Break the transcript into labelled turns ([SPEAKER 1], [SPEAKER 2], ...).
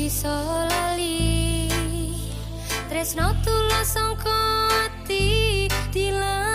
[SPEAKER 1] bisa lali. Tresno tulus sangko ati dilan